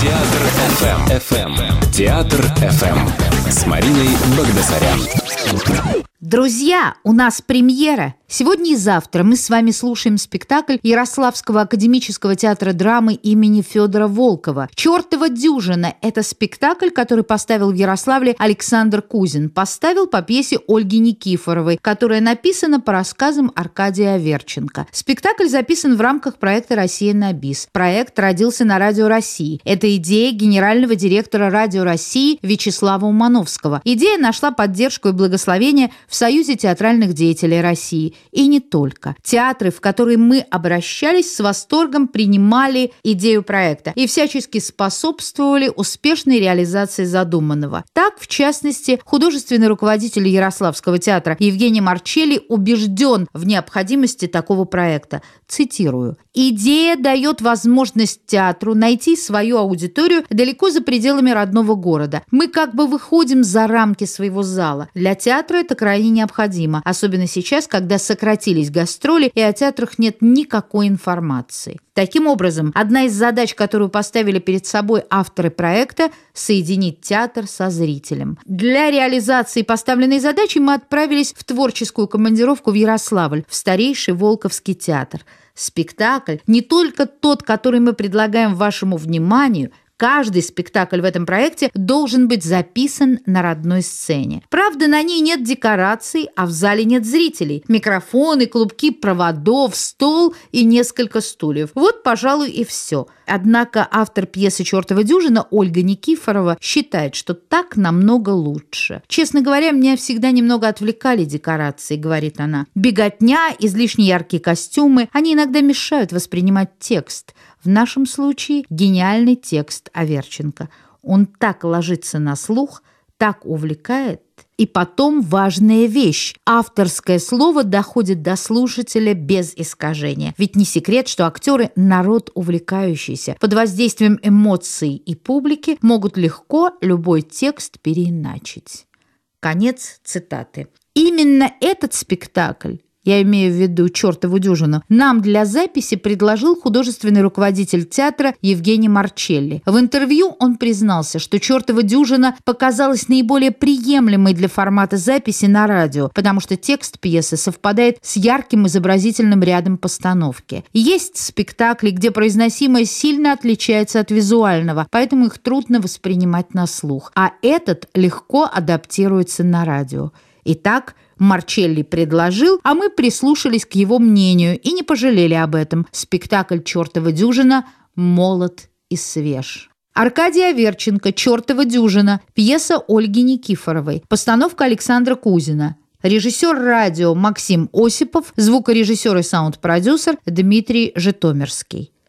Театр FM. FM. Театр FM. С Мариной Багдасарян. Друзья, у нас премьера. Сегодня и завтра мы с вами слушаем спектакль Ярославского академического театра драмы имени Федора Волкова. «Чертова дюжина» – это спектакль, который поставил в Ярославле Александр Кузин. Поставил по пьесе Ольги Никифоровой, которая написана по рассказам Аркадия Аверченко. Спектакль записан в рамках проекта «Россия на бис». Проект родился на Радио России. Это идея генерального директора Радио России Вячеслава Умановского. Идея нашла поддержку и благословение в Союзе театральных деятелей России. И не только. Театры, в которые мы обращались, с восторгом принимали идею проекта и всячески способствовали успешной реализации задуманного. Так, в частности, художественный руководитель Ярославского театра Евгений Марчелли убежден в необходимости такого проекта. Цитирую. «Идея дает возможность театру найти свою аудиторию далеко за пределами родного города. Мы как бы выходим за рамки своего зала. Для театра это крайне необходимо, особенно сейчас, когда сократились гастроли и о театрах нет никакой информации. Таким образом, одна из задач, которую поставили перед собой авторы проекта – соединить театр со зрителем. Для реализации поставленной задачи мы отправились в творческую командировку в Ярославль, в старейший Волковский театр. Спектакль не только тот, который мы предлагаем вашему вниманию – Каждый спектакль в этом проекте должен быть записан на родной сцене. Правда, на ней нет декораций, а в зале нет зрителей. Микрофоны, клубки проводов, стол и несколько стульев. Вот, пожалуй, и все. Однако автор пьесы «Чертова дюжина» Ольга Никифорова считает, что так намного лучше. Честно говоря, меня всегда немного отвлекали декорации, говорит она. Беготня, излишне яркие костюмы, они иногда мешают воспринимать текст. В нашем случае гениальный текст Аверченко. Он так ложится на слух, так увлекает. И потом важная вещь. Авторское слово доходит до слушателя без искажения. Ведь не секрет, что актеры – народ увлекающийся. Под воздействием эмоций и публики могут легко любой текст переиначить. Конец цитаты. Именно этот спектакль я имею в виду «Чертову дюжину», нам для записи предложил художественный руководитель театра Евгений Марчелли. В интервью он признался, что «Чертова дюжина» показалась наиболее приемлемой для формата записи на радио, потому что текст пьесы совпадает с ярким изобразительным рядом постановки. Есть спектакли, где произносимое сильно отличается от визуального, поэтому их трудно воспринимать на слух, а этот легко адаптируется на радио. Итак, Марчелли предложил, а мы прислушались к его мнению и не пожалели об этом. Спектакль «Чертова дюжина» молод и свеж. Аркадий Аверченко «Чертова дюжина», пьеса Ольги Никифоровой, постановка Александра Кузина. Режиссер радио Максим Осипов, звукорежиссер и саунд-продюсер Дмитрий Житомирский.